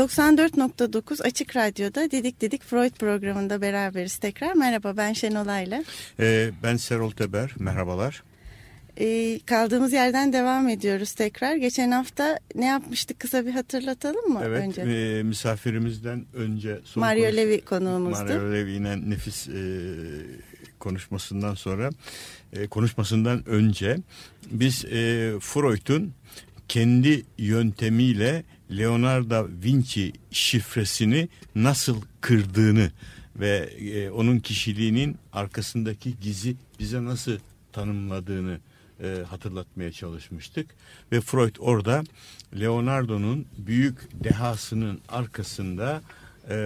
94.9 Açık Radyo'da Didik Didik Freud programında beraberiz tekrar. Merhaba ben Şenolay'la. Ee, ben Serol Teber, merhabalar. Ee, kaldığımız yerden devam ediyoruz tekrar. Geçen hafta ne yapmıştık kısa bir hatırlatalım mı evet, önce? Evet, misafirimizden önce... Son Mario konuş... Levi konuğumuzdu. Mario Levi'nin nefis e, konuşmasından sonra, e, konuşmasından önce biz e, Freud'un kendi yöntemiyle Leonardo Vinci şifresini nasıl kırdığını ve e, onun kişiliğinin arkasındaki gizi bize nasıl tanımladığını e, hatırlatmaya çalışmıştık. Ve Freud orada Leonardo'nun büyük dehasının arkasında e,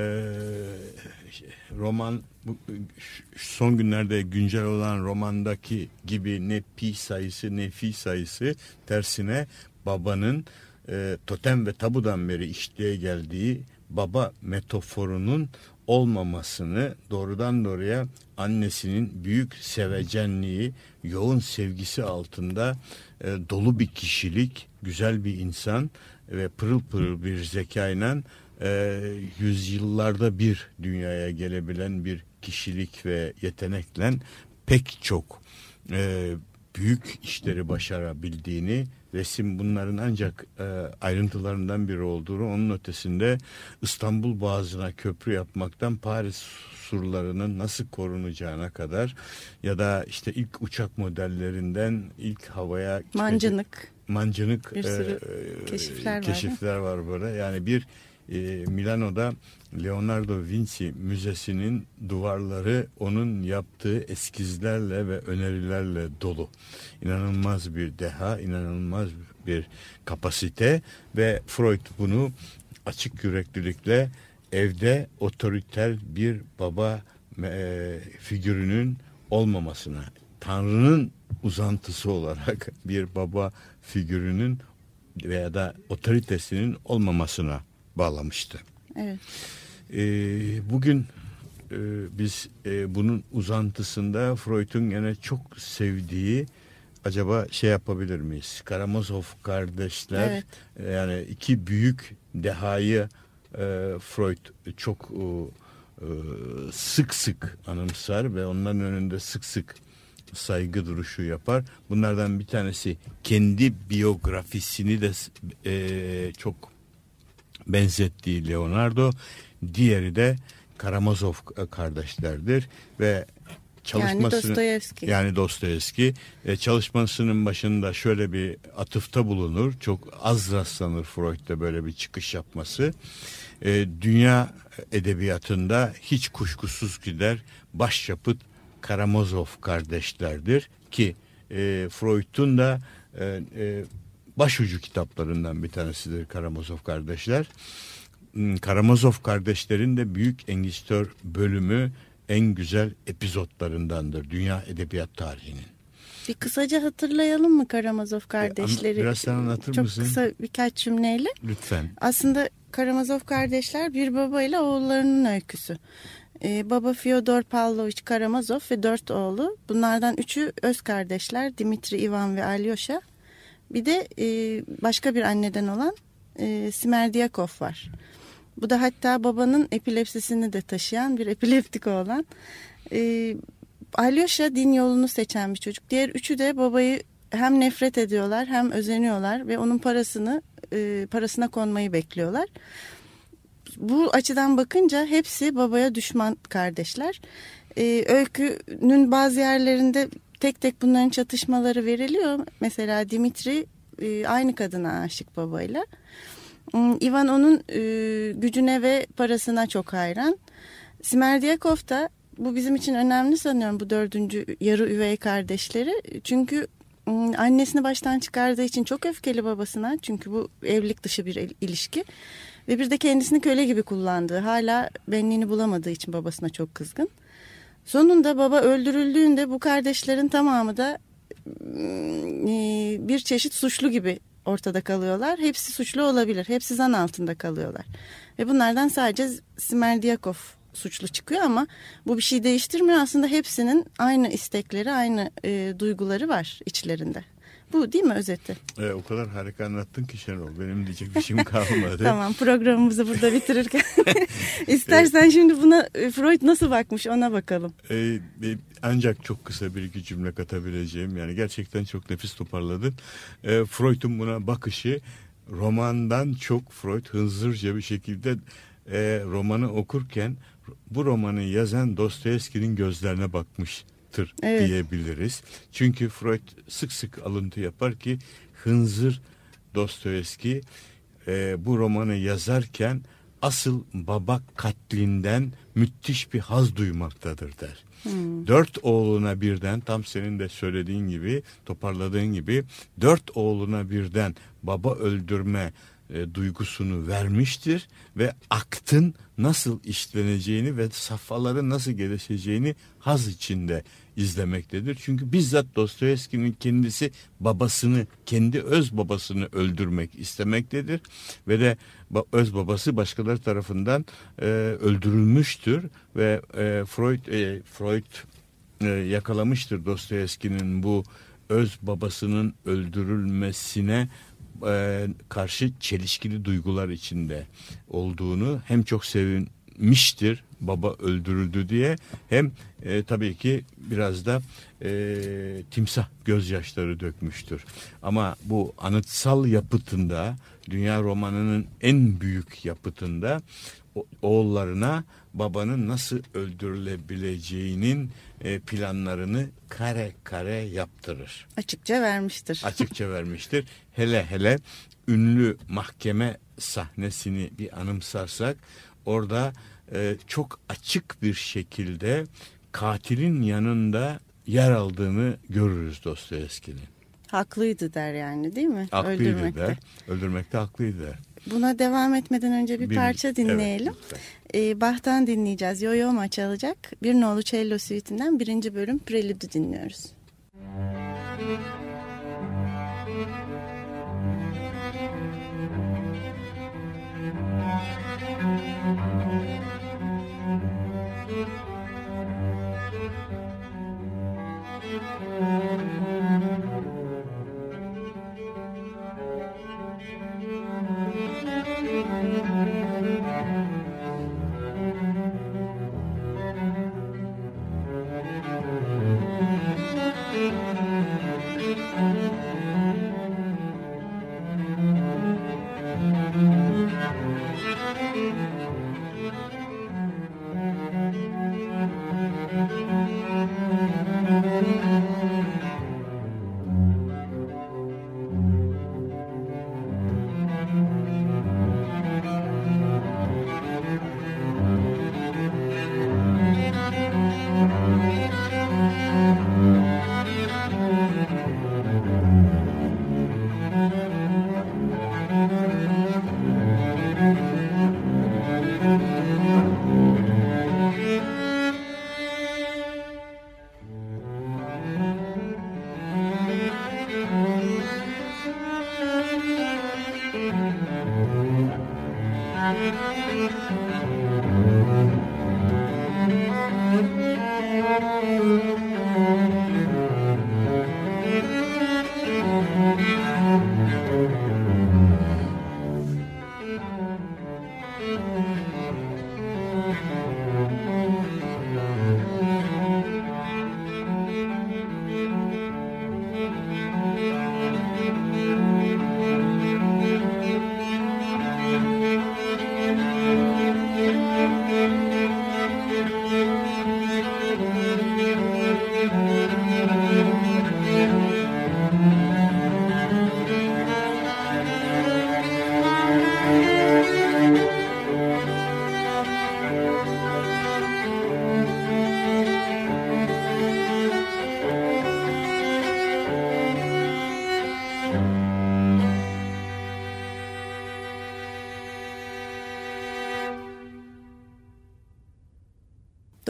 roman bu, son günlerde güncel olan romandaki gibi ne pi sayısı ne fi sayısı tersine babanın e, totem ve tabudan beri işleye geldiği baba metaforunun olmamasını doğrudan doğruya annesinin büyük sevecenliği, yoğun sevgisi altında e, dolu bir kişilik, güzel bir insan ve pırıl pırıl bir zekayla e, yüzyıllarda bir dünyaya gelebilen bir kişilik ve yetenekle pek çok e, büyük işleri başarabildiğini resim bunların ancak e, ayrıntılarından biri olduğunu onun ötesinde İstanbul Boğazı'na köprü yapmaktan Paris surlarının nasıl korunacağına kadar ya da işte ilk uçak modellerinden ilk havaya mancınık mancınık bir sürü e, keşifler, keşifler var. var böyle yani bir e, Milano'da Leonardo Vinci Müzesi'nin duvarları onun yaptığı eskizlerle ve önerilerle dolu. İnanılmaz bir deha, inanılmaz bir kapasite ve Freud bunu açık yüreklilikle evde otoriter bir baba e, figürünün olmamasına, Tanrı'nın uzantısı olarak bir baba figürünün veya da otoritesinin olmamasına bağlamıştı. Evet. Ee, bugün e, biz e, bunun uzantısında Freud'un yine çok sevdiği acaba şey yapabilir miyiz? Karamazov kardeşler evet. E, yani iki büyük dehayı e, Freud çok e, e, sık sık anımsar ve onların önünde sık sık saygı duruşu yapar. Bunlardan bir tanesi kendi biyografisini de e, çok benzettiği Leonardo, diğeri de Karamazov kardeşlerdir ve çalışmasını yani Dostoyevski. Yani Dostoyevski e, çalışmasının başında şöyle bir atıfta bulunur. Çok az rastlanır Freud'da böyle bir çıkış yapması. E, dünya edebiyatında hiç kuşkusuz gider başyapıt Karamazov kardeşlerdir ki e, Freud'un da e, e, başucu kitaplarından bir tanesidir Karamazov kardeşler. Hmm, Karamazov kardeşlerin de Büyük Engistör bölümü en güzel epizotlarındandır dünya edebiyat tarihinin. Bir kısaca hatırlayalım mı Karamazov e, kardeşleri? Biraz sen anlatır Çok mısın? Çok kısa birkaç cümleyle. Lütfen. Aslında Karamazov kardeşler bir baba ile oğullarının öyküsü. Ee, baba Fyodor Pavlovich Karamazov ve dört oğlu. Bunlardan üçü öz kardeşler Dimitri, Ivan ve Alyosha. Bir de e, başka bir anneden olan e, Smerdiyakov var. Bu da hatta babanın epilepsisini de taşıyan bir epileptik olan. E, Alyosha din yolunu seçen bir çocuk. Diğer üçü de babayı hem nefret ediyorlar hem özeniyorlar ve onun parasını e, parasına konmayı bekliyorlar. Bu açıdan bakınca hepsi babaya düşman kardeşler. E, öykünün bazı yerlerinde tek tek bunların çatışmaları veriliyor. Mesela Dimitri e, aynı kadına aşık babayla. Hmm, Ivan onun e, gücüne ve parasına çok hayran. Smerdiyakov da bu bizim için önemli sanıyorum bu dördüncü yarı üvey kardeşleri. Çünkü Hmm, Annesini baştan çıkardığı için çok öfkeli babasına. Çünkü bu evlilik dışı bir il- ilişki. Ve bir de kendisini köle gibi kullandığı, hala benliğini bulamadığı için babasına çok kızgın. Sonunda baba öldürüldüğünde bu kardeşlerin tamamı da bir çeşit suçlu gibi ortada kalıyorlar. Hepsi suçlu olabilir. Hepsi zan altında kalıyorlar. Ve bunlardan sadece Smerdiyakov suçlu çıkıyor ama bu bir şey değiştirmiyor. Aslında hepsinin aynı istekleri, aynı e, duyguları var içlerinde. Bu değil mi özeti? E, o kadar harika anlattın ki Şenol. Benim diyecek bir şeyim kalmadı. Tamam programımızı burada bitirirken. İstersen şimdi buna e, Freud nasıl bakmış ona bakalım. E, e, ancak çok kısa bir iki cümle katabileceğim. Yani gerçekten çok nefis toparladın. E, Freud'un buna bakışı romandan çok Freud hınzırca bir şekilde e, romanı okurken bu romanı yazan Dostoyevski'nin gözlerine bakmıştır Evet. diyebiliriz. Çünkü Freud sık sık alıntı yapar ki hınzır Dostoyevski e, bu romanı yazarken asıl baba katlinden müthiş bir haz duymaktadır der. Dört oğluna birden tam senin de söylediğin gibi toparladığın gibi dört oğluna birden baba öldürme e, duygusunu vermiştir ve aktın nasıl işleneceğini ve safhaların nasıl gelişeceğini haz içinde izlemektedir. Çünkü bizzat Dostoyevski'nin kendisi babasını, kendi öz babasını öldürmek istemektedir ve de öz babası başkaları tarafından e, öldürülmüştür ve e, Freud e, Freud e, yakalamıştır Dostoyevski'nin bu öz babasının öldürülmesine e, karşı çelişkili duygular içinde olduğunu hem çok sevinmiştir baba öldürüldü diye hem e, tabii ki biraz da e, timsah gözyaşları dökmüştür. Ama bu anıtsal yapıtında dünya romanının en büyük yapıtında oğullarına babanın nasıl öldürülebileceğinin e, planlarını kare kare yaptırır Açıkça vermiştir. açıkça vermiştir. Hele hele ünlü mahkeme sahnesini bir anımsarsak orada e, çok açık bir şekilde katilin yanında yer aldığını görürüz Dostoyevski'nin. Haklıydı der yani değil mi? Haklıydı Öldürmekte. der. Öldürmekte haklıydı der. Buna devam etmeden önce bir, Bir- parça evet, dinleyelim. lütfen. Ee, Bach'tan dinleyeceğiz. Yo-Yo Ma çalacak. Bir nolu cello suite'inden birinci bölüm Prelüdü dinliyoruz. Thank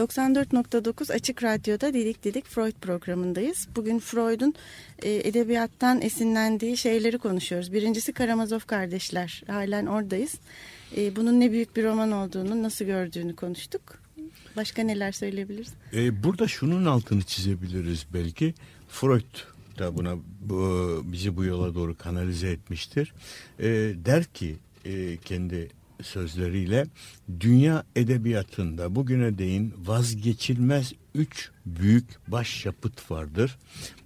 94.9 Açık Radyo'da Didik Didik Freud programındayız. Bugün Freud'un e, edebiyattan esinlendiği şeyleri konuşuyoruz. Birincisi Karamazov kardeşler. Halen oradayız. E, bunun ne büyük bir roman olduğunu, nasıl gördüğünü konuştuk. Başka neler söyleyebiliriz? E, burada şunun altını çizebiliriz belki. Freud da buna bu, bizi bu yola doğru kanalize etmiştir. E, der ki e, kendi sözleriyle dünya edebiyatında bugüne değin vazgeçilmez üç büyük başyapıt vardır.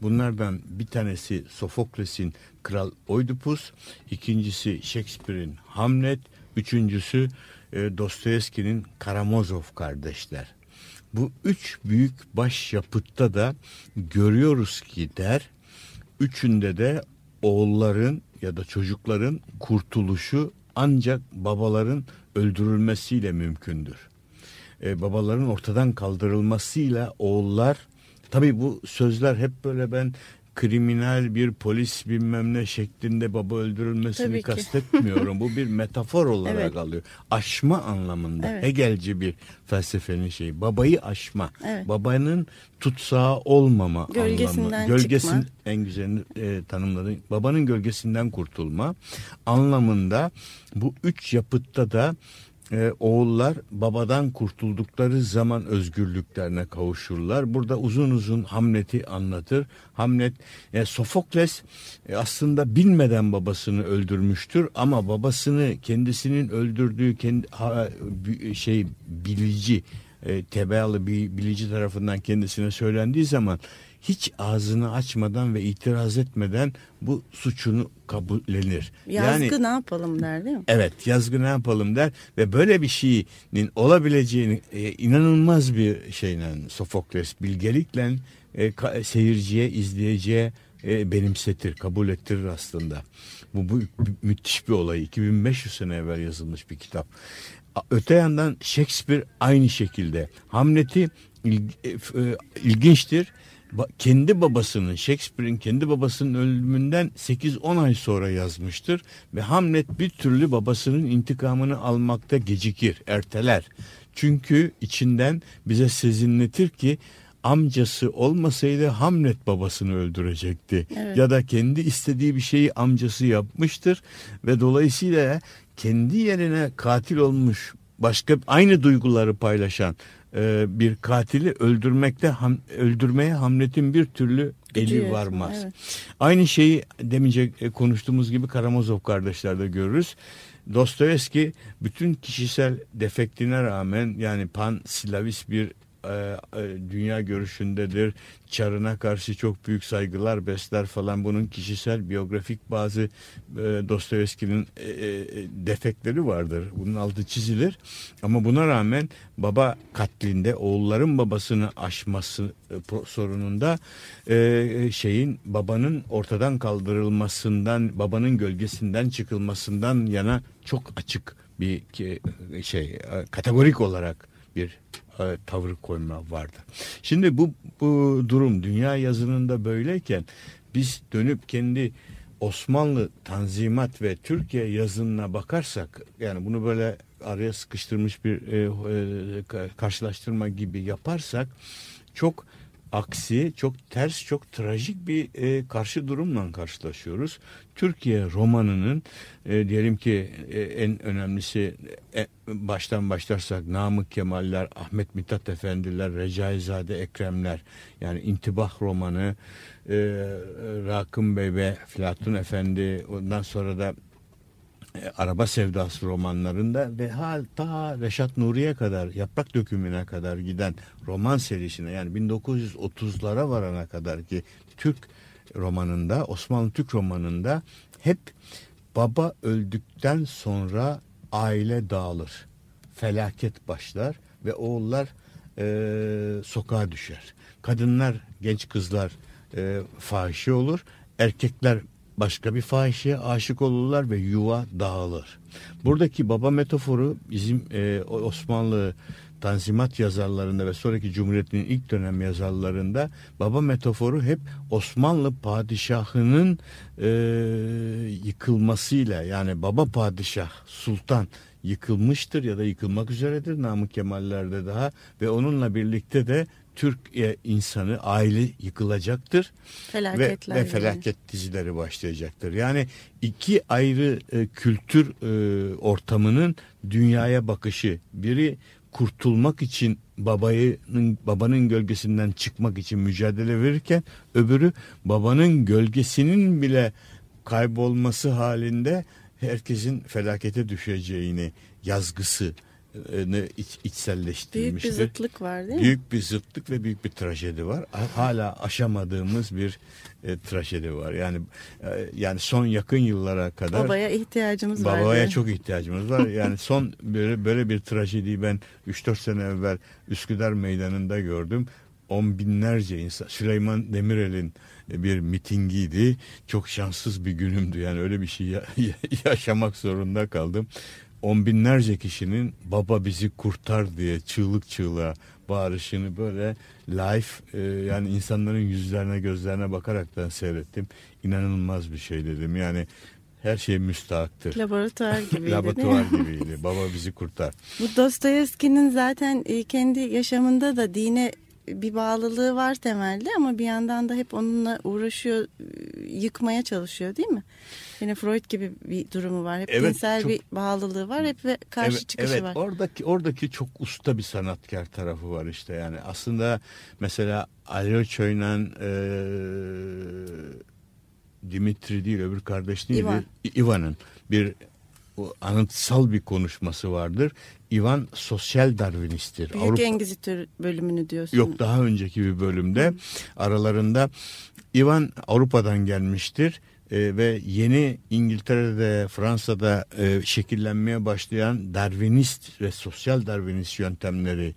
Bunlardan bir tanesi Sofokles'in Kral Oidipus, ikincisi Shakespeare'in Hamlet, üçüncüsü e, Dostoyevski'nin Karamazov kardeşler. Bu üç büyük başyapıtta da görüyoruz ki der, üçünde de oğulların ya da çocukların kurtuluşu ancak babaların öldürülmesiyle mümkündür. Ee, babaların ortadan kaldırılmasıyla oğullar tabii bu sözler hep böyle ben kriminal bir polis bilmem ne şeklinde baba öldürülmesini Tabii ki. kastetmiyorum. Bu bir metafor olarak Evet. alıyor. Aşma anlamında. Evet. Hegelci bir felsefenin şeyi. Babayı aşma. Evet. Babanın tutsağı olmama Gölgesinden anlamı. Gölgesin çıkma. en güzelini e, tanımladı. Babanın gölgesinden kurtulma anlamında bu üç yapıtta da e, oğullar babadan kurtuldukları zaman özgürlüklerine kavuşurlar. Burada uzun uzun Hamlet'i anlatır. Hamlet, e, Sofokles e, aslında bilmeden babasını öldürmüştür ama babasını kendisinin öldürdüğü kendi ha, şey bilici e, tebalı bir bilici tarafından kendisine söylendiği zaman hiç ağzını açmadan ve itiraz etmeden bu suçunu kabullenir. Yazgı ne yapalım der değil mi? Evet yazgı ne yapalım der ve böyle bir şeyin olabileceğini e, inanılmaz bir şeyle Sofokles bilgelikle e, ka- seyirciye izleyiciye e, benimsetir kabul ettirir aslında. Bu, bu mü- müthiş bir olay 2500 sene evvel yazılmış bir kitap. Öte yandan Shakespeare aynı şekilde Hamlet'i il- e, e, ilginçtir. Ba- kendi babasının Shakespeare'in kendi babasının ölümünden 8-10 ay sonra yazmıştır ve Hamlet bir türlü babasının intikamını almakta gecikir, erteler. Çünkü içinden bize sezinletir ki amcası olmasaydı Hamlet babasını öldürecekti. Evet. Ya da kendi istediği bir şeyi amcası yapmıştır ve dolayısıyla kendi yerine katil olmuş başka aynı duyguları paylaşan e, bir katili öldürmekte ham, öldürmeye Hamlet'in bir türlü eli varmaz. evet. Aynı şeyi demince e, konuştuğumuz gibi Karamazov kardeşlerde görürüz. Dostoyevski bütün kişisel defektine rağmen yani pan Slavist bir dünya görüşündedir. Çarına karşı çok büyük saygılar besler falan. Bunun kişisel biyografik bazı e, Dostoyevski'nin e, e, defektleri vardır. Bunun altı çizilir. Ama buna rağmen baba katlinde oğulların babasını aşması e, sorununda e, şeyin babanın ortadan kaldırılmasından, babanın gölgesinden çıkılmasından yana çok açık bir şey e, kategorik olarak bir e, tavır koyma vardı. Şimdi bu, bu durum dünya yazınında böyleyken biz dönüp kendi Osmanlı Tanzimat ve Türkiye yazınına bakarsak yani bunu böyle araya sıkıştırmış bir e, e, ka- karşılaştırma gibi yaparsak çok aksi, çok ters, çok trajik bir e, karşı durumla karşılaşıyoruz. Türkiye romanının e, diyelim ki e, en önemlisi e, baştan başlarsak Namık Kemaller, Ahmet Mithat Efendiler, Recaizade Ekremler yani intibah romanı, e, Rakım Bey ve Flatun Efendi ondan sonra da e, Araba Sevdası romanlarında ve hatta Reşat Nuri'ye kadar yaprak dökümüne kadar giden roman serisine yani 1930'lara varana kadar ki Türk romanında Osmanlı Türk romanında hep baba öldükten sonra aile dağılır. Felaket başlar ve oğullar e, sokağa düşer. Kadınlar, genç kızlar e, fahişe olur. Erkekler başka bir fahişeye aşık olurlar ve yuva dağılır. Buradaki baba metaforu bizim e, Osmanlı Tanzimat yazarlarında ve sonraki Cumhuriyet'in ilk dönem yazarlarında baba metaforu hep Osmanlı padişahının e, yıkılmasıyla yani baba padişah sultan yıkılmıştır ya da yıkılmak üzeredir Namık Kemal'lerde daha ve onunla birlikte de Türk e, insanı aile yıkılacaktır ve, ve yani. felaket dizileri başlayacaktır. Yani iki ayrı e, kültür e, ortamının dünyaya bakışı biri kurtulmak için babanın babanın gölgesinden çıkmak için mücadele verirken öbürü babanın gölgesinin bile kaybolması halinde herkesin felakete düşeceğini yazgısı e, iç, Büyük içselleştirmiştir. bir zıtlık var değil mi? Büyük bir zıtlık ve büyük bir trajedi var. Hala aşamadığımız bir e, trajedi var. Yani e, yani son yakın yıllara kadar Babaya ihtiyacımız var. babaya çok ihtiyacımız var. Yani son böyle böyle bir trajediyi ben 3-4 sene evvel Üsküdar Meydanı'nda gördüm. On binlerce insan Süleyman Demirel'in bir mitingiydi. Çok şanssız bir günümdü. Yani öyle bir şey ya- yaşamak zorunda kaldım. On binlerce kişinin baba bizi kurtar diye çığlık çığlığa bağırışını böyle live e, yani insanların yüzlerine gözlerine bakaraktan seyrettim. İnanılmaz bir şey dedim. Yani her şey müstahaktır. Laboratuvar gibiydi Laboratuvar gibiydi. Baba bizi kurtar. Bu Dostoyevski'nin zaten e, kendi yaşamında da dine bir bağlılığı var temelde ama bir yandan da hep onunla uğraşıyor, e, yıkmaya çalışıyor değil mi? Yine Freud gibi bir durumu var. Hep Evet, dinsel çok- bir bağlılığı var hep ve karşı evet, çıkışı evet, var. Oradaki oradaki çok usta bir sanatkar tarafı var işte yani. Aslında mesela Alyoçoy'la e, Dimitri değil öbür kardeş neydi? İvan. İvan'ın bir anıtsal bir konuşması vardır. İvan sosyal darwinisttir. Büyük Avrupa- Engizitör bölümünü diyorsun. Yok daha önceki bir bölümde aralarında Ivan Avrupa'dan gelmiştir e, ve yeni İngiltere'de Fransa'da e, şekillenmeye başlayan Darwinist ve sosyal Darwinist yöntemleri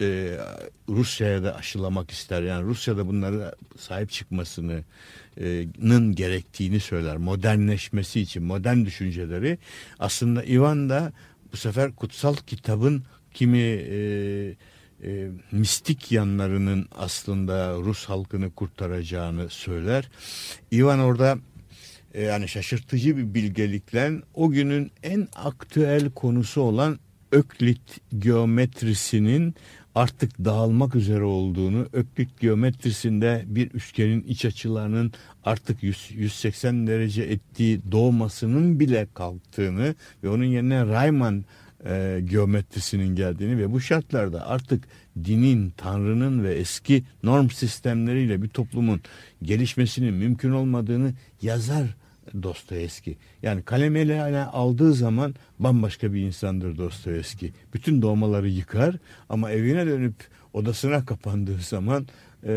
e, Rusya'ya da aşılamak ister. Yani Rusya'da bunlara sahip çıkmasını nın gerektiğini söyler. Modernleşmesi için modern düşünceleri aslında Ivan da bu sefer kutsal kitabın kimi e, e, mistik yanlarının aslında Rus halkını kurtaracağını söyler. Ivan orada e, yani şaşırtıcı bir bilgelikle o günün en aktüel konusu olan Öklit geometrisinin artık dağılmak üzere olduğunu, Öklit geometrisinde bir üçgenin iç açılarının artık 100, 180 derece ettiği doğmasının bile kalktığını ve onun yerine Riemann e, geometrisinin geldiğini ve bu şartlarda artık dinin, tanrının ve eski norm sistemleriyle bir toplumun gelişmesinin mümkün olmadığını yazar Dostoyevski. Yani kalem eline aldığı zaman bambaşka bir insandır Dostoyevski. Bütün doğmaları yıkar ama evine dönüp odasına kapandığı zaman e,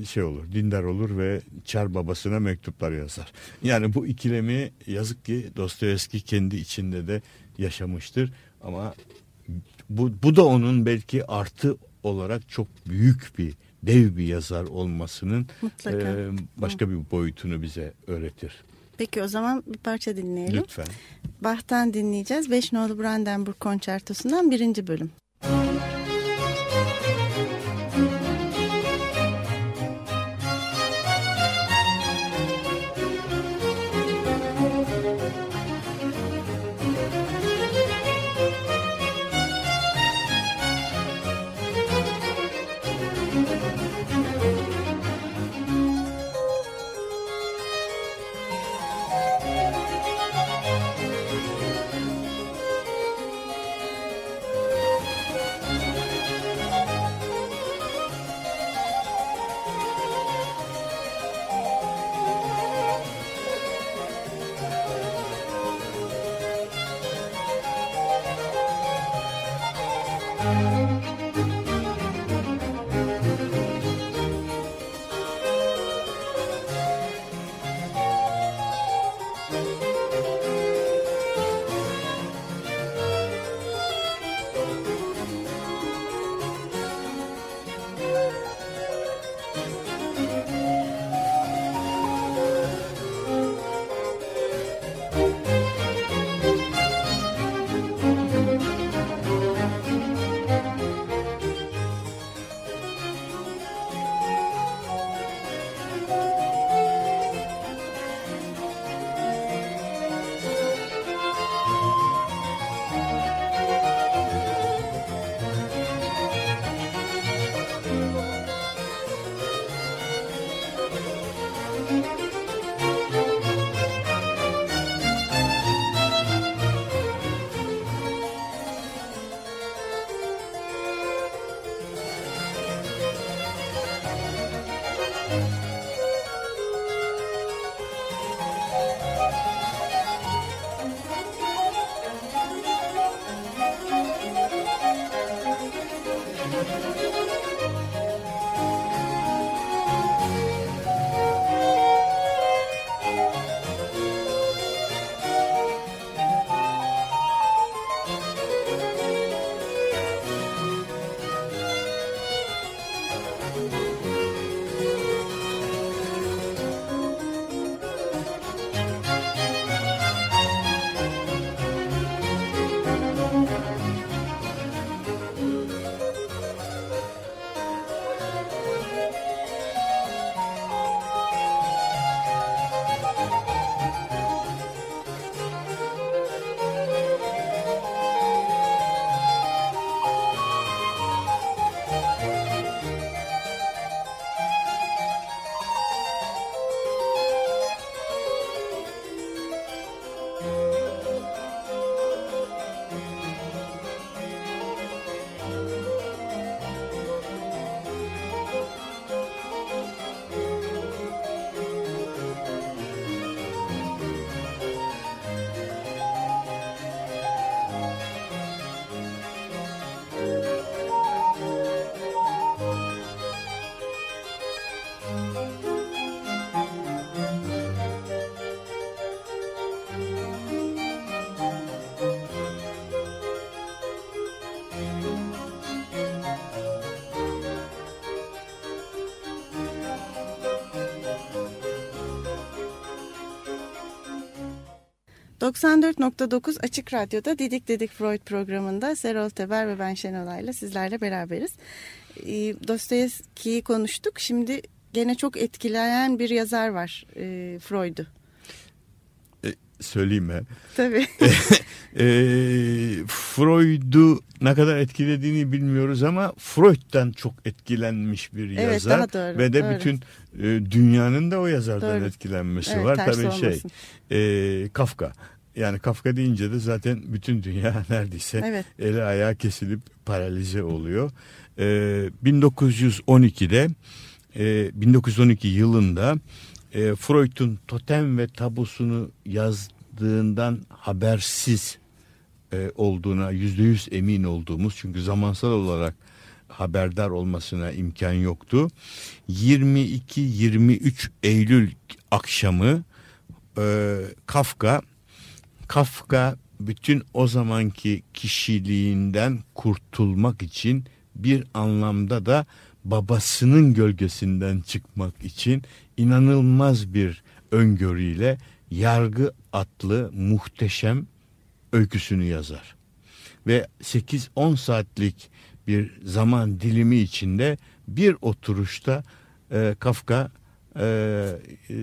e, şey olur, dindar olur ve çar babasına mektuplar yazar. Yani bu ikilemi yazık ki Dostoyevski kendi içinde de yaşamıştır ama bu, bu da onun belki artı olarak çok büyük bir dev bir yazar olmasının Mutlaka. e, başka bir boyutunu bize öğretir. Peki o zaman bir parça dinleyelim. Lütfen. Bach'tan dinleyeceğiz. 5 nolu Brandenburg Konçertosu'ndan birinci bölüm. 94.9 Açık Radyo'da Didik Didik Freud programında Serol Teber ve ben Şenolay'la sizlerle beraberiz. E, Dostoyevski'yi konuştuk. Şimdi gene çok etkileyen bir yazar var e, Freud'u. E, söyleyeyim mi? Tabii. e, Freud'u ne kadar etkilediğini bilmiyoruz ama Freud'dan çok etkilenmiş bir Evet, yazar daha doğru, ve de doğru. bütün e, dünyanın da o yazardan Doğru. etkilenmesi Evet, var. Tabii şey olmasın. e, Kafka. Yani Kafka deyince de zaten bütün dünya neredeyse Evet. eli ayağı kesilip paralize oluyor. E, 1912'de e, 1912 yılında e, Freud'un Totem ve Tabusunu yazdığından habersiz e, olduğuna yüzde yüz emin olduğumuz çünkü zamansal olarak haberdar olmasına imkan yoktu. 22-23 Eylül akşamı e, Kafka Kafka bütün o zamanki kişiliğinden kurtulmak için bir anlamda da babasının gölgesinden çıkmak için inanılmaz bir öngörüyle yargı atlı muhteşem öyküsünü yazar. Ve 8-10 saatlik bir zaman dilimi içinde bir oturuşta e, Kafka e, e,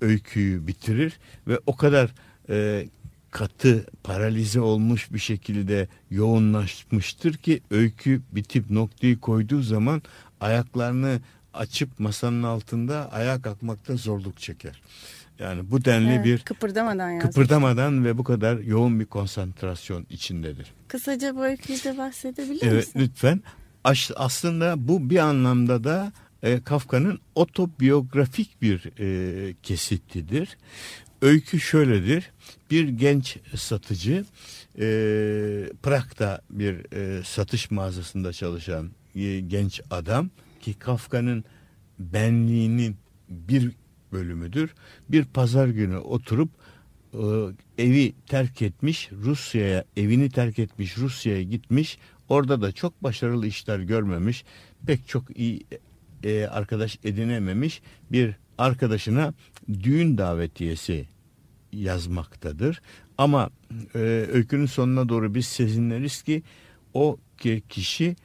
öyküyü bitirir ve o kadar e, katı paralize olmuş bir şekilde yoğunlaşmıştır ki öykü bitip noktayı koyduğu zaman ayaklarını açıp masanın altında ayağa kalkmakta zorluk çeker. Yani bu denli Evet, bir kıpırdamadan yazmış. kıpırdamadan ve bu kadar yoğun bir konsantrasyon içindedir. Kısaca bu öyküyü de bahsedebilir Evet misin? lütfen. Aş- Aslında bu bir anlamda da e, Kafka'nın otobiyografik bir e, kesitidir. Öykü şöyledir. Bir genç satıcı e, Prag'da bir e, satış mağazasında çalışan e, genç adam ki Kafka'nın benliğinin bir bölümüdür. Bir pazar günü oturup e, evi terk etmiş Rusya'ya evini terk etmiş Rusya'ya gitmiş. Orada da çok başarılı işler görmemiş. Pek çok iyi e, arkadaş edinememiş bir arkadaşına düğün davetiyesi yazmaktadır. Ama e, öykünün sonuna doğru biz sezinleriz ki o ki- kişi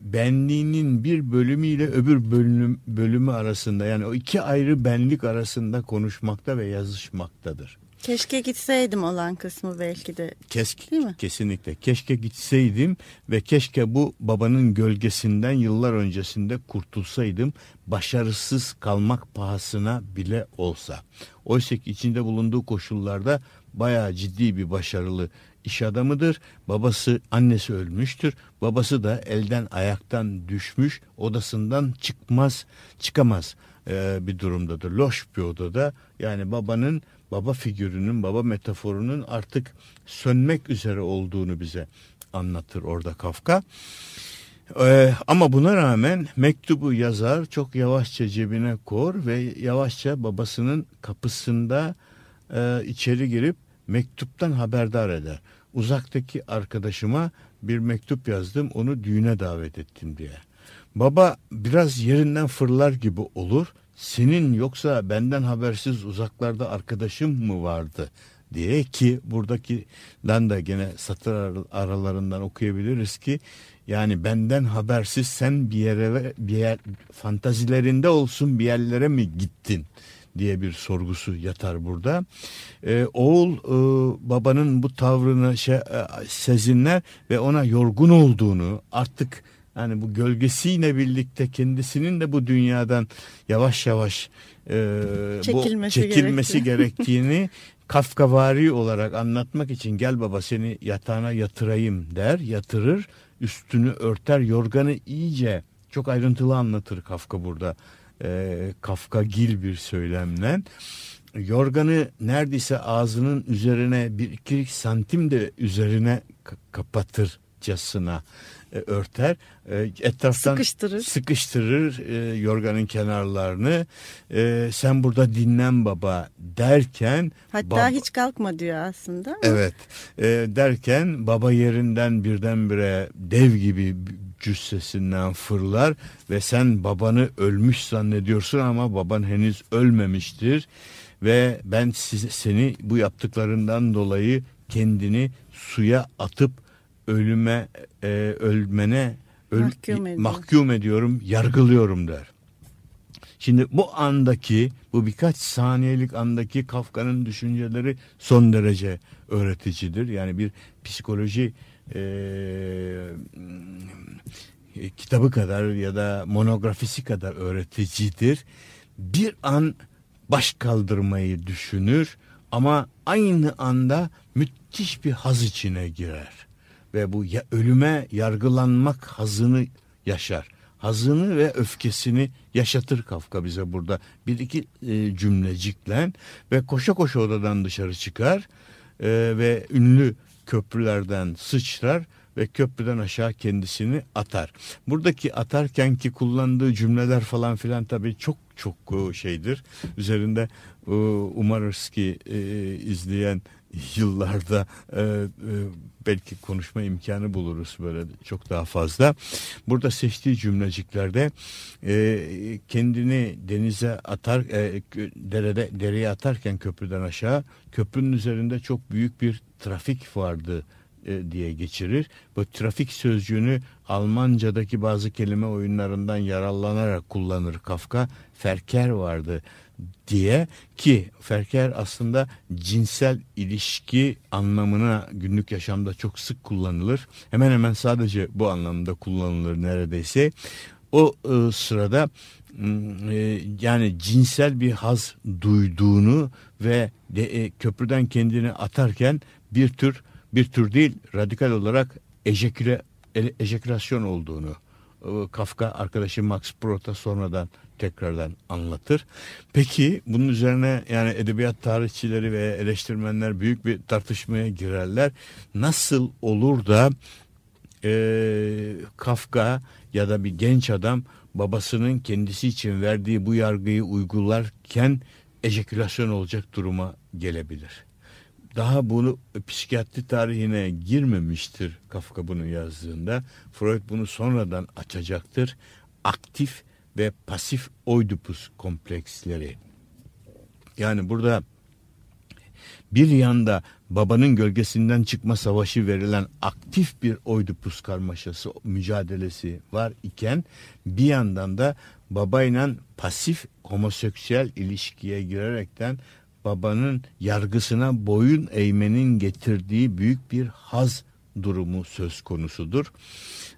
benliğinin bir bölümüyle öbür bölüm, bölümü arasında yani o iki ayrı benlik arasında konuşmakta ve yazışmaktadır. Keşke gitseydim olan kısmı belki de. Keşke, Değil mi? kesinlikle. Keşke gitseydim ve keşke bu babanın gölgesinden yıllar öncesinde kurtulsaydım. Başarısız kalmak pahasına bile olsa. Oysa ki içinde bulunduğu koşullarda bayağı ciddi bir başarılı iş adamıdır. Babası, annesi ölmüştür. Babası da elden ayaktan düşmüş, odasından çıkmaz, çıkamaz e, bir durumdadır. Loş bir odada. Yani babanın baba figürünün, baba metaforunun artık sönmek üzere olduğunu bize anlatır orada Kafka. Ee, ama buna rağmen mektubu yazar çok yavaşça cebine kor ve yavaşça babasının kapısında e, içeri girip mektuptan haberdar eder. Uzaktaki arkadaşıma bir mektup yazdım onu düğüne davet ettim diye. Baba biraz yerinden fırlar gibi olur. Senin yoksa benden habersiz uzaklarda arkadaşım mı vardı diye ki buradakinden de gene satır ar- aralarından okuyabiliriz ki yani benden habersiz sen bir yere bir yer fantazilerinde olsun bir yerlere mi gittin diye bir sorgusu yatar burada. Ee, oğul e, babanın bu tavrını şey, e, sezinler ve ona yorgun olduğunu artık yani bu gölgesiyle birlikte kendisinin de bu dünyadan yavaş yavaş e, Çekilmesi bu çekilmesi gerektiğini Kafkavari olarak anlatmak için gel baba seni yatağına yatırayım der yatırır üstünü örter yorganı iyice çok ayrıntılı anlatır Kafka burada e, Kafka gil bir söylemle yorganı neredeyse ağzının üzerine bir iki santim de üzerine ka- kapatırcasına e, örter E, etraftan Sıkıştırır. sıkıştırır e, yorganın kenarlarını E, sen burada dinlen baba derken Hatta baba- hiç kalkma diyor aslında. Evet e, derken baba yerinden birdenbire dev gibi cüssesinden fırlar ve sen babanı ölmüş zannediyorsun ama baban henüz ölmemiştir ve ben size, seni bu yaptıklarından dolayı kendini suya atıp ölüme e, ölmene öl, Mahkum ediyorum. mahkum ediyorum, yargılıyorum der. Şimdi bu andaki, bu birkaç saniyelik andaki Kafka'nın düşünceleri son derece öğreticidir. Yani bir psikoloji e, kitabı kadar ya da monografisi kadar öğreticidir. Bir an baş kaldırmayı düşünür ama aynı anda müthiş bir haz içine girer. Ve bu ya, ölüme yargılanmak hazını yaşar. Hazını ve öfkesini yaşatır Kafka bize burada. Bir iki e, cümlecikle ve koşa koşa odadan dışarı çıkar e, ve ünlü köprülerden sıçrar ve köprüden aşağı kendisini atar. Buradaki atarken ki kullandığı cümleler falan filan tabii çok çok e, şeydir. Üzerinde e, umarız ki e, izleyen yıllarda e, e, belki konuşma imkanı buluruz böyle çok daha fazla. Burada seçtiği cümleciklerde e, kendini denize atar e, derede dereye atarken köprüden aşağı köprünün üzerinde çok büyük bir trafik vardı e, diye geçirir. Bu trafik sözcüğünü Almanca'daki bazı kelime oyunlarından yararlanarak kullanır Kafka. Ferker vardı diye ki ferker aslında cinsel ilişki anlamına günlük yaşamda çok sık kullanılır. Hemen hemen sadece bu anlamda kullanılır neredeyse. O e, sırada e, yani cinsel bir haz duyduğunu ve de, e, köprüden kendini atarken bir tür bir tür değil radikal olarak ejeküle, e, ejekülasyon olduğunu e, Kafka arkadaşı Max Prout'a sonradan tekrardan anlatır. Peki bunun üzerine yani edebiyat tarihçileri ve eleştirmenler büyük bir tartışmaya girerler. Nasıl olur da e, Kafka ya da bir genç adam babasının kendisi için verdiği bu yargıyı uygularken ejekülasyon olacak duruma gelebilir? daha bunu psikiyatri tarihine girmemiştir Kafka bunu yazdığında. Freud bunu sonradan açacaktır. Aktif ve pasif oidipus kompleksleri. Yani burada bir yanda babanın gölgesinden çıkma savaşı verilen aktif bir oidipus karmaşası mücadelesi var iken bir yandan da babayla pasif homoseksüel ilişkiye girerekten babanın yargısına boyun eğmenin getirdiği büyük bir haz durumu söz konusudur.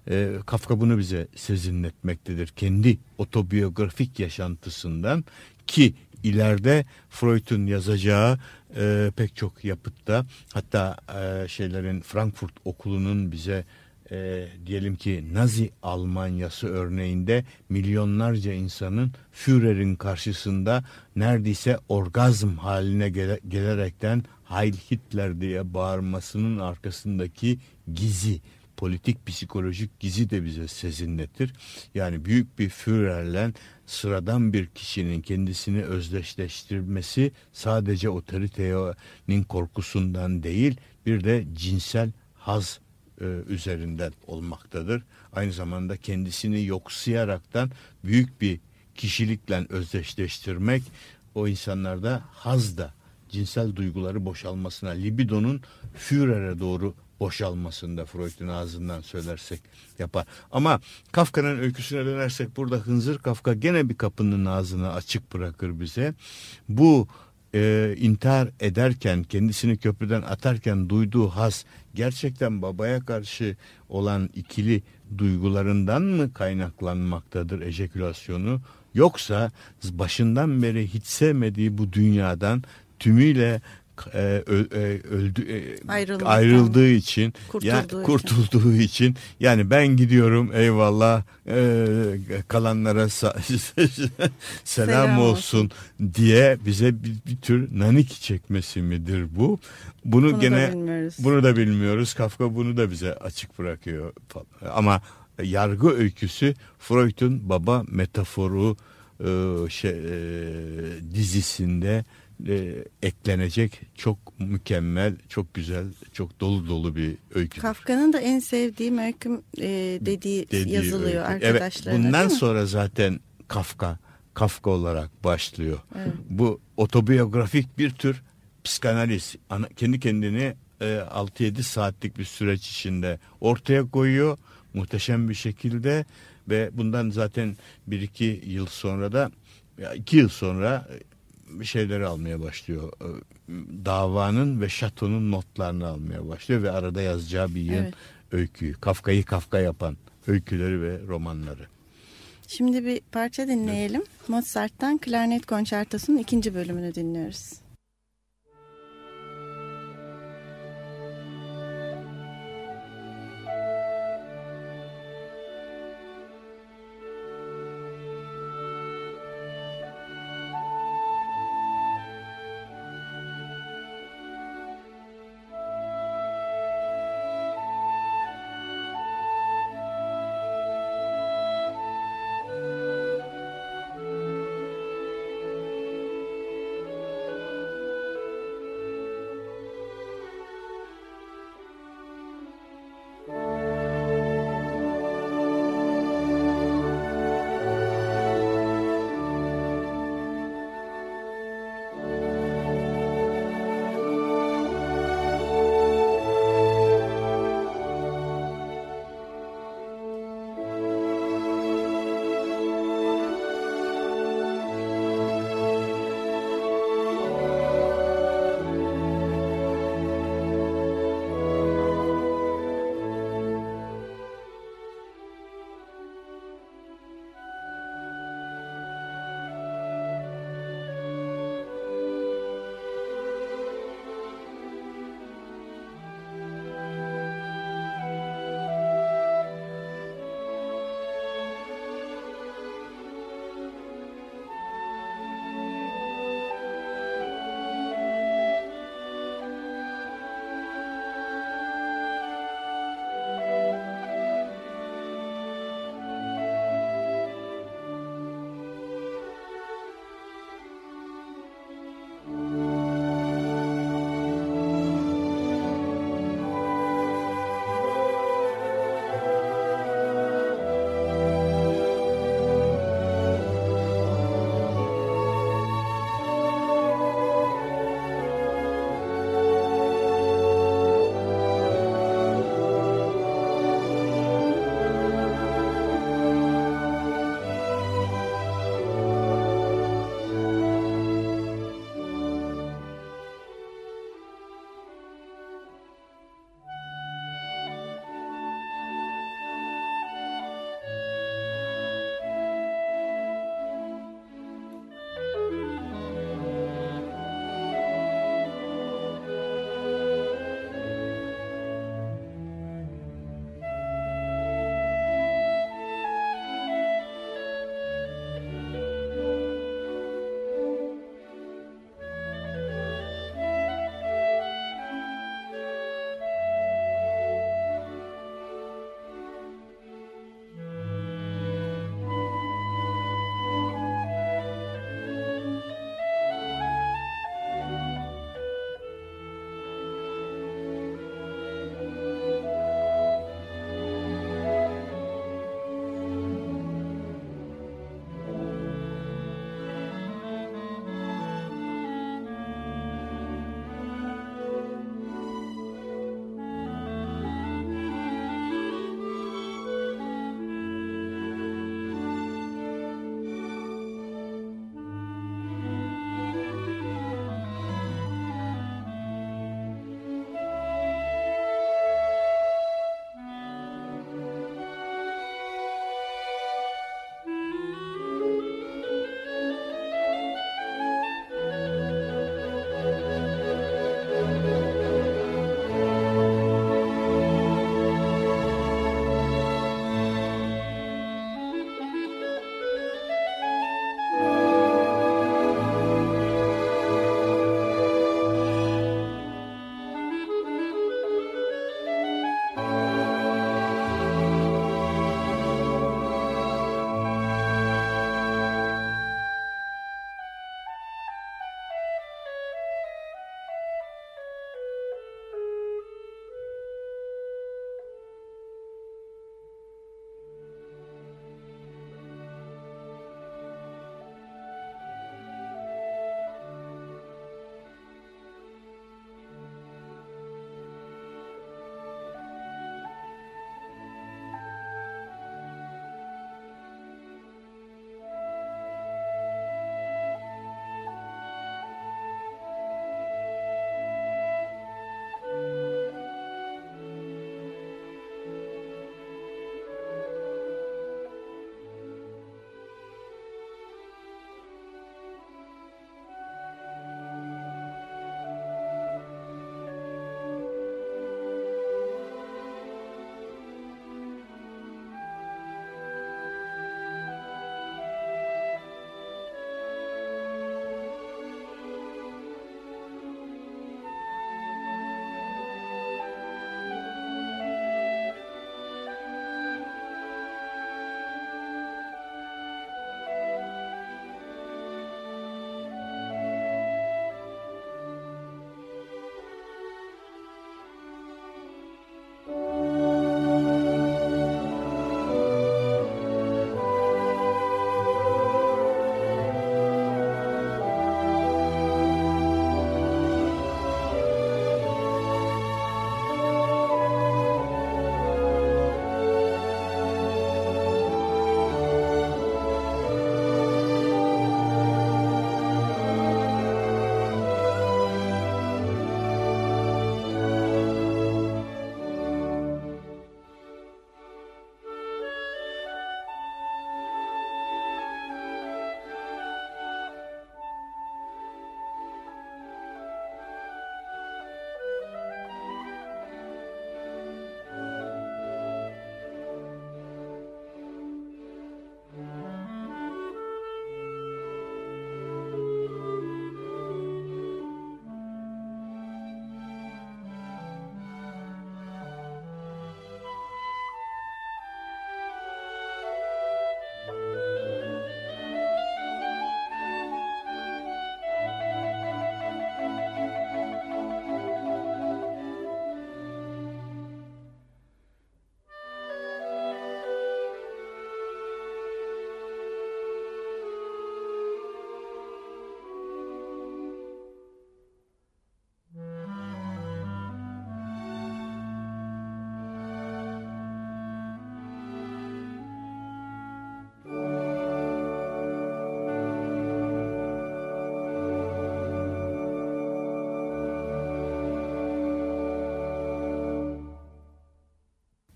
E, Kafka bunu bize sezinletmektedir. Kendi otobiyografik yaşantısından ki ileride Freud'un yazacağı e, pek çok yapıtta hatta e, şeylerin Frankfurt okulunun bize e, diyelim ki Nazi Almanyası örneğinde milyonlarca insanın Führer'in karşısında neredeyse orgazm haline gele, gelerekten Heil Hitler diye bağırmasının arkasındaki gizi politik psikolojik gizi de bize sezinletir. Yani büyük bir Führer'le sıradan bir kişinin kendisini özdeşleştirmesi sadece otoritenin korkusundan değil bir de cinsel haz e, üzerinden olmaktadır. Aynı zamanda kendisini yoksayaraktan büyük bir kişilikle özdeşleştirmek o insanlarda haz da cinsel duyguları boşalmasına, libidonun Führer'e doğru boşalmasında Freud'un ağzından söylersek yapar. Ama Kafka'nın öyküsüne dönersek burada Hınzır Kafka gene bir kapının ağzını açık bırakır bize. Bu e, intihar ederken kendisini köprüden atarken duyduğu has gerçekten babaya karşı olan ikili duygularından mı kaynaklanmaktadır ejekülasyonu yoksa başından beri hiç sevmediği bu dünyadan tümüyle e, e, öldü e, ayrıldığı için kurtulduğu, ya, için. kurtulduğu için yani ben gidiyorum eyvallah e, kalanlara selam, selam olsun, olsun diye bize bir, bir tür nanik çekmesi midir bu? Bunu, bunu gene da bunu da bilmiyoruz. Kafka bunu da bize açık bırakıyor. Ama yargı öyküsü Freud'un baba metaforu e, şey, e, dizisinde e, eklenecek çok mükemmel, çok güzel, çok dolu dolu bir öykü. Kafka'nın da en sevdiğim öyküm e, dediği, dediği yazılıyor öykü. arkadaşlarına. Evet, bundan sonra zaten Kafka Kafka olarak başlıyor. Bu otobiyografik bir tür psikanaliz. Ana- kendi kendini e, 6-7 saatlik bir süreç içinde ortaya koyuyor. Muhteşem bir şekilde ve bundan zaten 1-2 yıl sonra da 2 yıl sonra bir şeyleri almaya başlıyor. E, Davanın ve şatonun notlarını almaya başlıyor ve arada yazacağı bir yıl Evet. öyküyü. Kafka'yı Kafka yapan öyküleri ve romanları. Şimdi bir parça dinleyelim. Mozart'tan Klarnet Konçertosu'nun ikinci bölümünü dinliyoruz.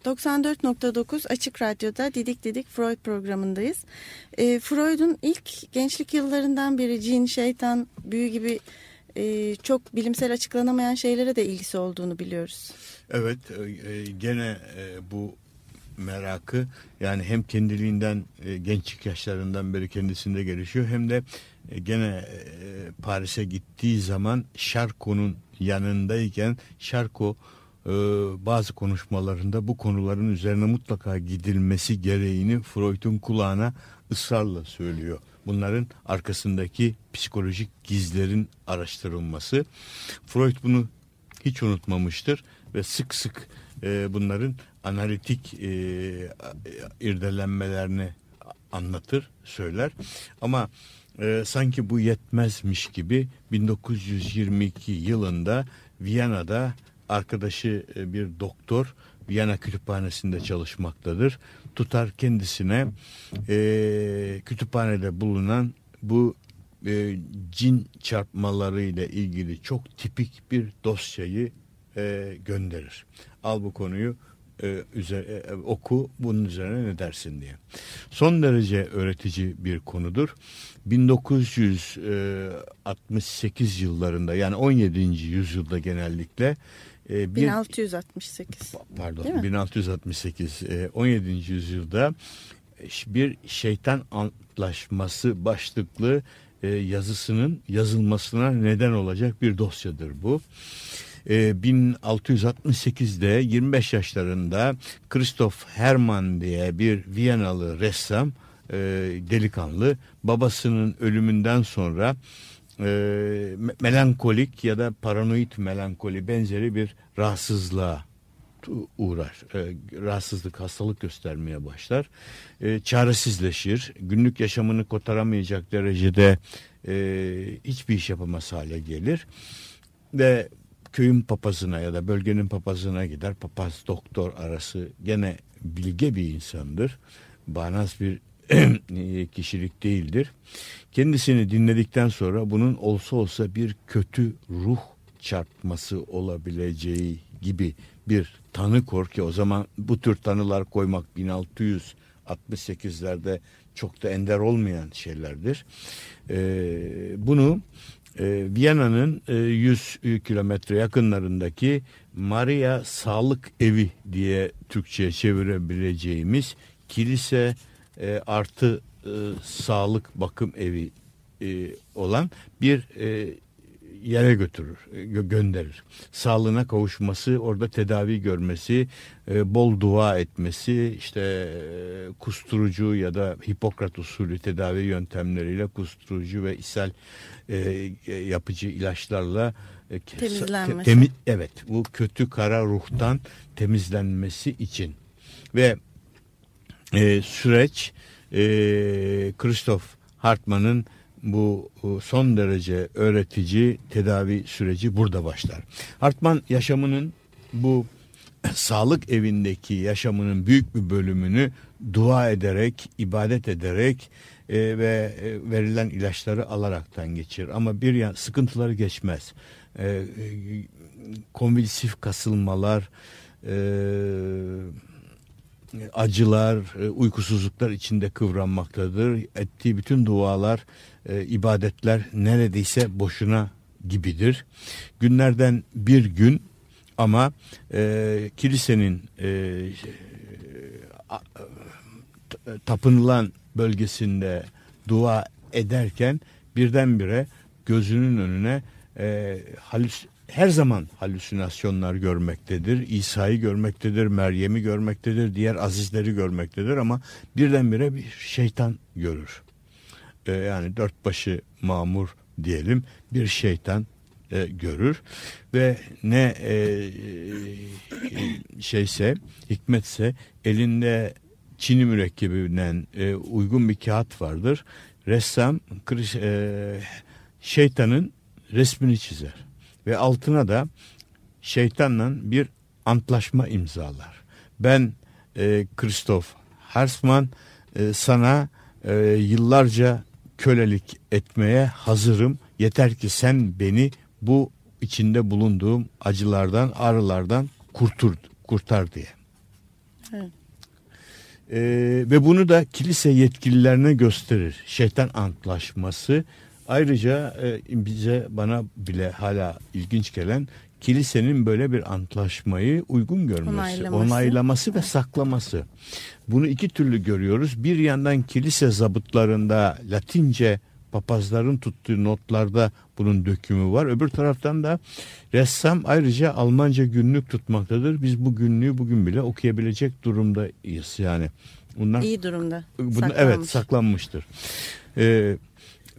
94.9 Açık Radyo'da Didik Didik Freud programındayız. E, Freud'un ilk gençlik yıllarından beri cin, şeytan, büyü gibi e, çok bilimsel açıklanamayan şeylere de ilgisi olduğunu biliyoruz. Evet e, e gene e, bu merakı yani hem kendiliğinden e, gençlik yaşlarından beri kendisinde gelişiyor hem de e, gene e, Paris'e gittiği zaman Şarko'nun yanındayken Şarko e, bazı konuşmalarında bu konuların üzerine mutlaka gidilmesi gereğini Freud'un kulağına ısrarla söylüyor. Bunların arkasındaki psikolojik gizlerin araştırılması. Freud bunu hiç unutmamıştır ve sık sık e, bunların analitik e, irdelenmelerini anlatır, söyler. Ama e, sanki bu yetmezmiş gibi 1922 yılında Viyana'da arkadaşı e, bir doktor Viyana kütüphanesinde çalışmaktadır. Tutar kendisine e, kütüphanede bulunan bu e, cin çarpmaları ile ilgili çok tipik bir dosyayı e, gönderir. Al bu konuyu e, üzere, e, oku bunun üzerine ne dersin diye. Son derece öğretici bir konudur. 1968 yıllarında yani 17. yüzyılda genellikle e, bir, 1668 pardon 1668 e, 17. yüzyılda bir şeytan antlaşması başlıklı e, yazısının yazılmasına neden olacak bir dosyadır bu. 1668'de 25 yaşlarında Christoph Hermann diye bir Viyanalı ressam e, delikanlı babasının ölümünden sonra e, melankolik ya da paranoid melankoli benzeri bir rahatsızlığa uğrar. E, rahatsızlık, hastalık göstermeye başlar. E, çaresizleşir. Günlük yaşamını kotaramayacak derecede e, hiçbir iş yapamaz hale gelir. Ve köyün papazına ya da bölgenin papazına gider. Papaz doktor arası gene bilge bir insandır. Bağnaz bir kişilik değildir. Kendisini dinledikten sonra bunun olsa olsa bir kötü ruh çarpması olabileceği gibi bir tanı kor ki o zaman bu tür tanılar koymak 1668'lerde çok da ender olmayan şeylerdir. Ee, bunu e, Viyana'nın e, 100 kilometre yakınlarındaki Maria Sağlık Evi diye Türkçe'ye çevirebileceğimiz kilise e, artı e, sağlık bakım evi e, olan bir e, yere götürür, e, gö gönderir. Sağlığına kavuşması, orada tedavi görmesi, e, bol dua etmesi, işte e, kusturucu ya da Hipokrat usulü tedavi yöntemleriyle kusturucu ve ishal e, e yapıcı ilaçlarla e, temizlenmesi. Temi, evet, bu kötü kara ruhtan temizlenmesi için ve e, süreç e, Christoph Hartmann'ın bu son derece öğretici tedavi süreci burada başlar. Hartman yaşamının bu sağlık evindeki yaşamının büyük bir bölümünü dua ederek, ibadet ederek e, ve verilen ilaçları alaraktan geçirir. Ama bir yan sıkıntıları geçmez. E, konvülsif kasılmalar, e, acılar, e, uykusuzluklar içinde kıvranmaktadır. Ettiği bütün dualar, e, ibadetler neredeyse boşuna gibidir. Günlerden bir gün ama e, kilisenin e, tapınılan bölgesinde dua ederken birdenbire gözünün önüne e, halüs her zaman halüsinasyonlar görmektedir. İsa'yı görmektedir, Meryem'i görmektedir, diğer azizleri görmektedir ama birdenbire bir şeytan görür. Ee, yani dört başı mamur diyelim bir şeytan e, görür ve ne e, e şeyse hikmetse elinde Çin'i mürekkebinden e, uygun bir kağıt vardır. Ressam e, şeytanın resmini çizer ve altına da şeytanla bir antlaşma imzalar. Ben e, Christoph Hersman e, sana e, yıllarca kölelik etmeye hazırım. Yeter ki sen beni bu içinde bulunduğum acılardan, ağrılardan kurtur, kurtar diye. Evet. Ee, ve bunu da kilise yetkililerine gösterir. Şeytan antlaşması. Ayrıca e, bize bana bile hala ilginç gelen kilisenin böyle bir antlaşmayı uygun görmesi, Onaylaması. onaylaması ve saklaması. Bunu iki türlü görüyoruz. Bir yandan kilise zabıtlarında Latince papazların tuttuğu notlarda bunun dökümü var. Öbür taraftan da ressam ayrıca Almanca günlük tutmaktadır. Biz bu günlüğü bugün bile okuyabilecek durumdayız yani. Bunlar İyi durumda. bunu, saklanmış. evet saklanmıştır. Ee,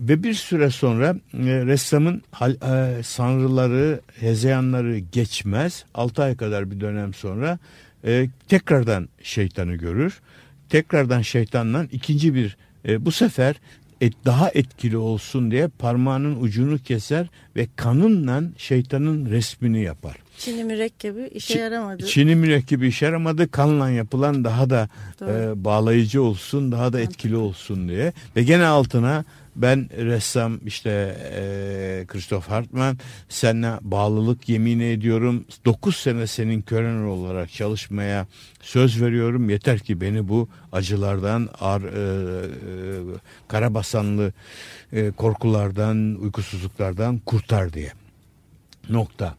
ve bir süre sonra e, ressamın hal, e, sanrıları, hezeyanları geçmez. 6 ay kadar bir dönem sonra e, tekrardan şeytanı görür. Tekrardan şeytanla ikinci bir e, bu sefer et, daha etkili olsun diye parmağının ucunu keser ve kanınla şeytanın resmini yapar. Çin'i mürekkebi işe Çi- yaramadı. Çin'i mürekkebi işe yaramadı. Kanla yapılan daha da Doğru. e, bağlayıcı olsun, daha da etkili olsun diye. Ve gene altına ben ressam işte e, Christoph Hartmann seninle bağlılık yemin ediyorum. 9 sene senin kören olarak çalışmaya söz veriyorum. Yeter ki beni bu acılardan, ar, e, e, karabasanlı e, korkulardan, uykusuzluklardan kurtar diye. Nokta.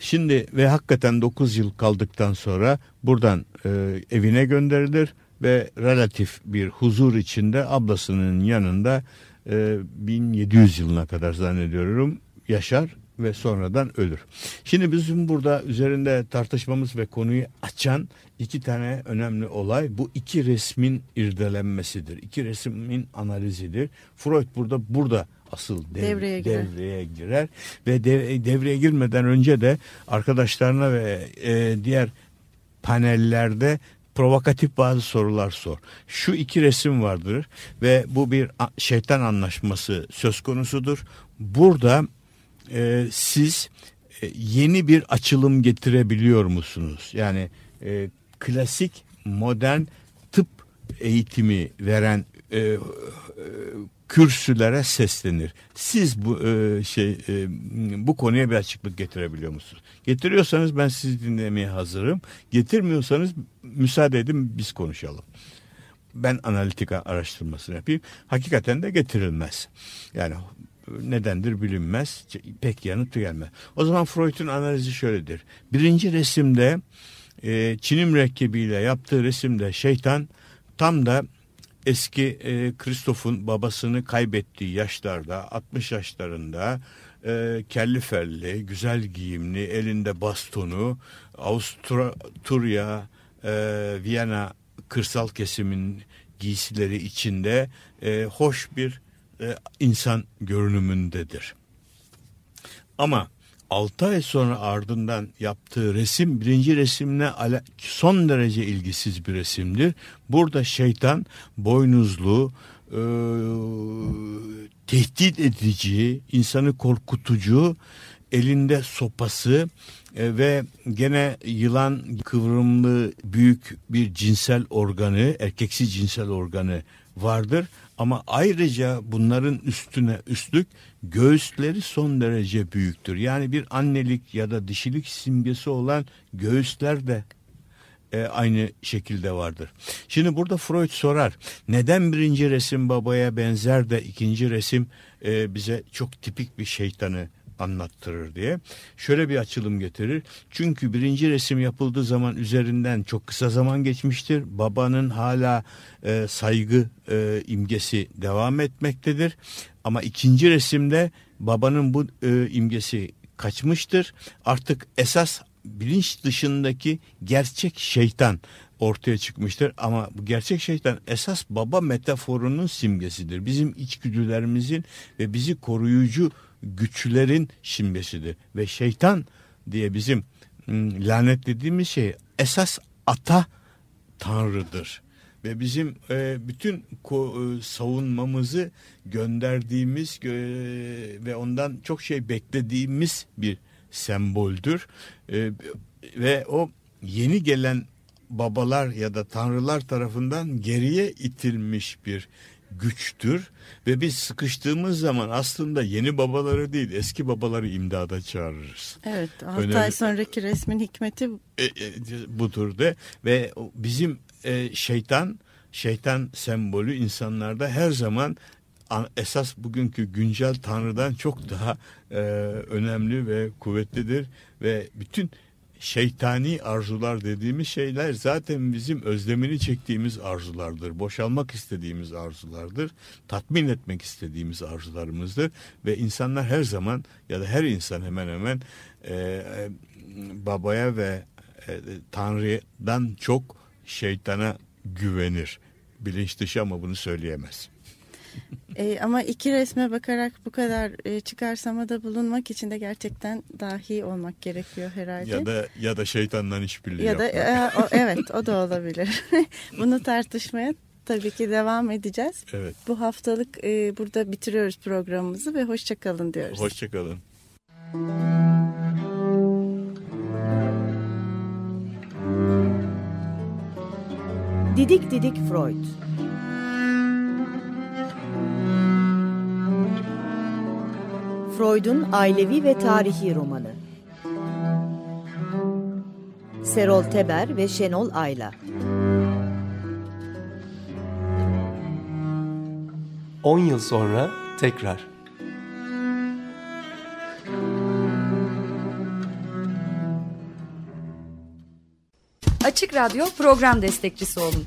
Şimdi ve hakikaten 9 yıl kaldıktan sonra buradan e, evine gönderilir ve relatif bir huzur içinde ablasının yanında e, 1700 yılına kadar zannediyorum yaşar ve sonradan ölür. Şimdi bizim burada üzerinde tartışmamız ve konuyu açan iki tane önemli olay bu iki resmin irdelenmesidir. İki resmin analizidir. Freud burada burada asıl dev- Devreye girer. devreye girer ve dev- devreye girmeden önce de arkadaşlarına ve e, diğer panellerde provokatif bazı sorular sor. Şu iki resim vardır ve bu bir şeytan anlaşması söz konusudur. Burada e, siz e, yeni bir açılım getirebiliyor musunuz? Yani e, klasik modern tıp eğitimi veren e, e, kürsülere seslenir. Siz bu e, şey e, bu konuya bir açıklık getirebiliyor musunuz? Getiriyorsanız ben sizi dinlemeye hazırım. Getirmiyorsanız müsaade edin biz konuşalım. Ben analitik araştırmasını yapayım. Hakikaten de getirilmez. Yani nedendir bilinmez. Pek yanıt gelmez. O zaman Freud'un analizi şöyledir. Birinci resimde e, Çin'in mürekkebiyle yaptığı resimde şeytan tam da eski e, babasını kaybettiği yaşlarda 60 yaşlarında e, kelli felli, güzel giyimli, elinde bastonu, Avusturya, e, Viyana kırsal kesimin giysileri içinde e, hoş bir e, insan görünümündedir. Ama 6 ay sonra ardından yaptığı resim birinci resimle son derece ilgisiz bir resimdir. Burada şeytan boynuzlu, e, tehdit edici, insanı korkutucu, elinde sopası e, ve gene yılan kıvrımlı büyük bir cinsel organı, erkeksi cinsel organı vardır. Ama ayrıca bunların üstüne üstlük göğüsleri son derece büyüktür. Yani bir annelik ya da dişilik simgesi olan göğüsler de e, aynı şekilde vardır. Şimdi burada Freud sorar neden birinci resim babaya benzer de ikinci resim e, bize çok tipik bir şeytanı anlattırır diye. Şöyle bir açılım getirir. Çünkü birinci resim yapıldığı zaman üzerinden çok kısa zaman geçmiştir. Babanın hala e, saygı e, imgesi devam etmektedir. Ama ikinci resimde babanın bu e, imgesi kaçmıştır. Artık esas bilinç dışındaki gerçek şeytan ortaya çıkmıştır ama bu gerçek şeytan esas baba metaforunun simgesidir. Bizim içgüdülerimizin ve bizi koruyucu güçlerin simgesidir ve şeytan diye bizim ım, lanetlediğimiz şey esas ata tanrıdır. Ve bizim e, bütün ko- e, savunmamızı gönderdiğimiz gö- ve ondan çok şey beklediğimiz bir semboldür. E, ve o yeni gelen babalar ya da tanrılar tarafından geriye itilmiş bir güçtür ve biz sıkıştığımız zaman aslında yeni babaları değil eski babaları imdada çağırırız. Evet 6 Önemli. ay sonraki resmin hikmeti E, e, budur de ve bizim e, şeytan şeytan sembolü insanlarda her zaman an- esas bugünkü güncel tanrıdan çok daha e, önemli ve kuvvetlidir ve bütün şeytani arzular dediğimiz şeyler zaten bizim özlemini çektiğimiz arzulardır. Boşalmak istediğimiz arzulardır. Tatmin etmek istediğimiz arzularımızdır. Ve insanlar her zaman ya da her insan hemen hemen e, e, babaya ve e, Tanrı'dan çok şeytana güvenir. Bilinç dışı ama bunu söyleyemez. E, ama iki resme bakarak bu kadar e, çıkarsamada bulunmak için de gerçekten dahi olmak gerekiyor herhalde. Ya da ya da şeytandan işbirliği ya da yapmak. e, o- evet o da olabilir. Bunu tartışmaya tabii ki devam edeceğiz. Evet. Bu haftalık e, burada bitiriyoruz programımızı ve hoşçakalın diyoruz. Hoşçakalın. Didik Didik Freud Freud'un ailevi ve tarihi romanı Serol Teber ve Şenol Ayla 10 yıl sonra tekrar. Açık Radyo program destekçisi olun.